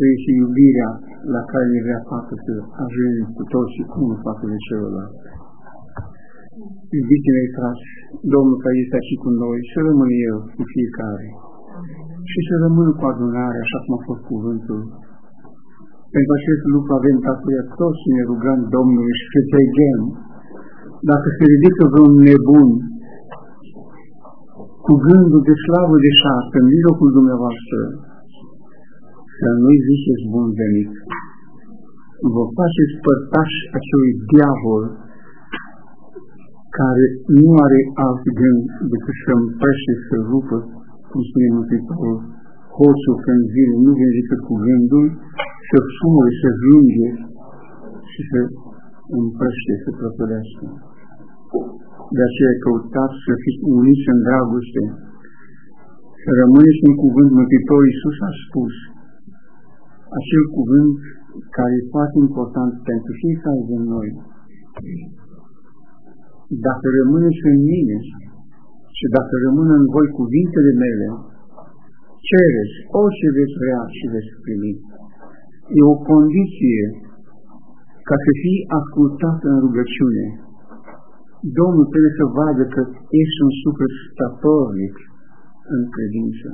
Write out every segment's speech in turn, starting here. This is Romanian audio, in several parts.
Asta este iubirea la care ne vrea Tatăl să ajungem cu toți și unul față de celălalt. Iubiții mei frați, Domnul care este aici cu noi, să rămână El cu fiecare. Și să rămână cu adunare, așa cum a fost cuvântul. Pentru acest lucru avem datoria toți să ne rugăm Domnului și să veghem. Dacă se ridică vreun nebun cu gândul de slavă de șartă în mijlocul dumneavoastră, să nu-i ziceți bun venit. Vă faceți părtași acelui diavol care nu are alt gând decât să împrește, să rupă, cum spune Mântuitorul, hoțul când vine, nu vine decât cu gândul, să sumure, să zânge și să împrește, să prăpădească. De aceea căutați să fiți uniți în dragoste, să rămâneți în cuvânt Mântuitor Iisus a spus, acel cuvânt care e foarte important pentru fiecare din noi. Dacă rămâneți în mine și dacă rămân în voi cuvintele mele, cereți orice veți vrea și veți primi. E o condiție ca să fii ascultat în rugăciune. Domnul trebuie să vadă că ești un suflet statornic în credință.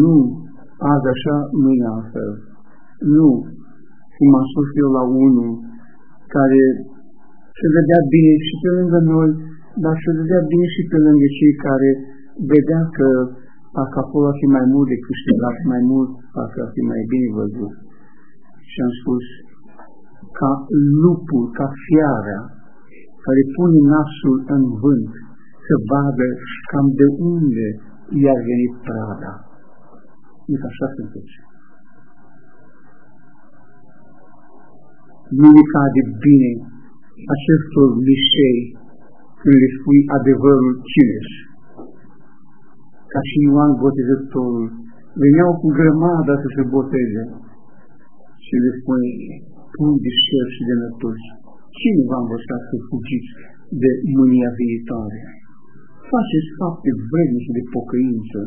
Nu azi așa, mâine altfel. Nu, cum am spus eu la unul, care se vedea bine și pe lângă noi, dar se vedea bine și pe lângă cei care vedea că parcă acolo ar fi mai mult de câștigat, mai mult parcă ar fi mai bine văzut. Și am spus, ca lupul, ca fiarea, care pune nasul în vânt, să vadă cam de unde i-a venit prada. Uite, așa sunteți. Nu le cade bine acestor lișei când le spui adevărul cines. Ca și Ioan Botezătorul, veneau cu grămada să se boteze și le spune, pun de șer și de nătuși. Cine v-a învățat să fugiți de mânia viitoare? Faceți fapte vrednice de pocăință.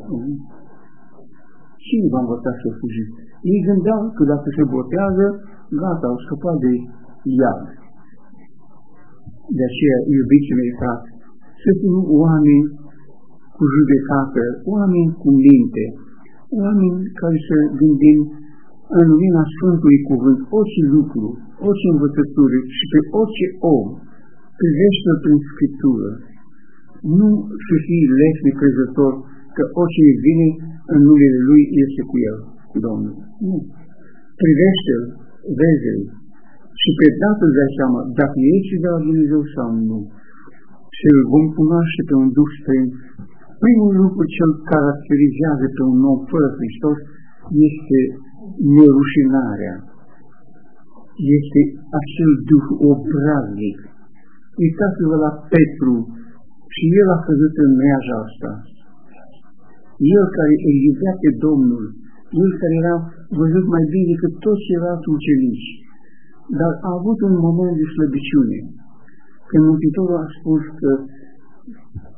Cine v-a învățat să fugiți? Ei gândeau că dacă se botează, gata, au scăpat de iad. De aceea, iubiții mei frate, să fim oameni cu judecată, oameni cu minte, oameni care să gândim în lumina Sfântului Cuvânt orice lucru, orice învățătură și pe orice om, privește-l prin Scriptură. Nu să fii lesnic crezător că orice vine în numele Lui este cu El, cu Domnul. Nu. Privește-l, vezi-l și pe dată îți dai seama dacă ești de la Dumnezeu sau nu. Și îl vom cunoaște pe un Duh străin. Primul lucru ce îl caracterizează pe un om fără Hristos este nerușinarea. Este acel Duh obraznic. Uitați-vă la Petru și el a căzut în meaja asta. El care îl iubea pe Domnul, el care era văzut mai bine decât toți ceilalți ucenici, dar a avut un moment de slăbiciune. Când Mântuitorul a spus că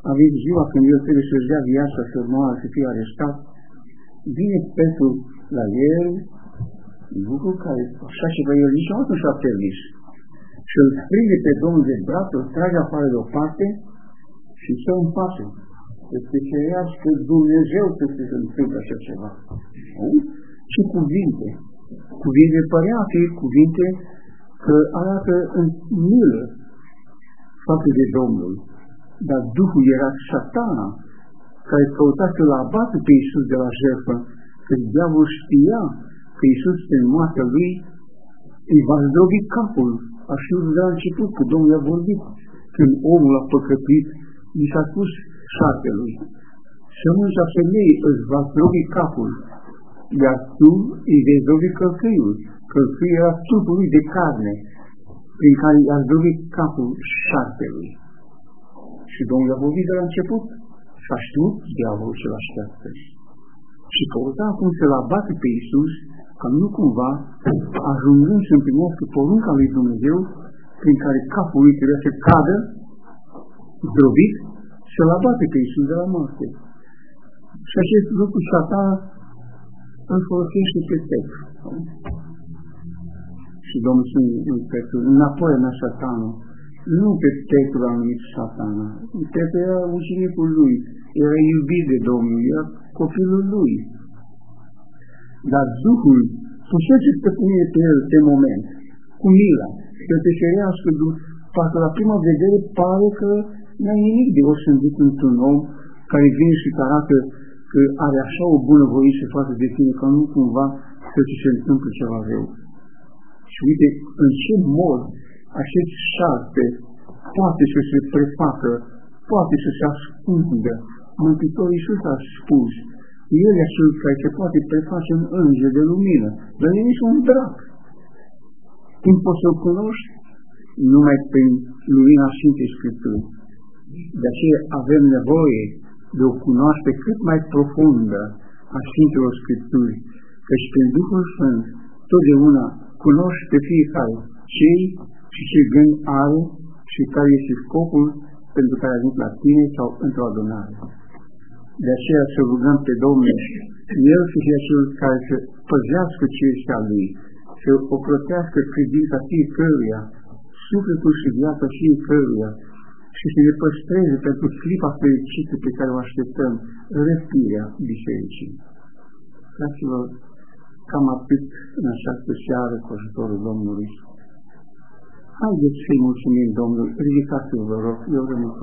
a venit ziua când el trebuie să-și dea viața, să moară, să fie arestat, vine Petru la el, lucru care așa ceva el niciodată nu și-a permis. Și îl strige pe Domnul de braț, îl trage afară de o parte și stă în față. Este că Dumnezeu să se întâmple așa ceva. Și cuvinte. Cuvinte păreate, cuvinte că arată în milă față de Domnul. Dar Duhul era satana care căuta să-l abată pe Iisus de la jertfă, că diavolul știa că Iisus în moartea lui îi va zdrobi capul, așa de la început, că Domnul i-a vorbit. Când omul a păcătuit, i s-a spus șartelui, sămânța femeii îți va zdrobi capul, iar tu îi vei zdrobi călcâiul. Călcâiul era trupul lui de carne, prin care i-a zdrobit capul șartelui. Și Domnul a vorbit de la început, s-a știut diavolul ce l-așteaptă. Și căuta acum să-l abate pe Iisus, ca nu cumva, ajungând să împlinească porunca lui Dumnezeu, prin care capul lui trebuia să cadă, zdrobit, să-l abate pe Iisus de la moarte. Și acest lucru satan îl folosește pe Petru. Și Domnul spune lui Petru, înapoi în satanul. Nu pe Petru a numit satana. Petru era ucenicul lui, era iubit de Domnul, era copilul lui. Dar Duhul pusese stăpânire pe el pe moment, cu mila, să te ferească, parcă la prima vedere pare că nu ai nimic de osândit într-un om care vine și te arată că are așa o bună voință față de tine, că nu cumva să ți se întâmple ceva rău. Și uite în ce mod acest șarpe poate să se prefacă, poate să se ascundă. Mântuitorul Iisus a spus, El e cel care se poate preface în înger de lumină, dar e nici un drac. Cum poți să-L cunoști? Numai prin lumina Sfintei Scripturi. De aceea avem nevoie de o cunoaște cât mai profundă a Sfintelor Scripturi, căci prin Duhul Sfânt totdeauna cunoști pe fiecare cei și ce gând are și care este scopul pentru care a venit la tine sau într-o adunare. De aceea să rugăm pe Domnul, El să fie cel care să păzească ce este a Lui, să o plătească credința fiecăruia, sufletul și viața fiecăruia, și să ne păstreze pentru clipa fericită pe care o așteptăm, răspirea bisericii. Fraților, cam atât în această seară cu ajutorul Domnului. Haideți să-i mulțumim Domnului, ridicați-vă, vă rog, eu rămân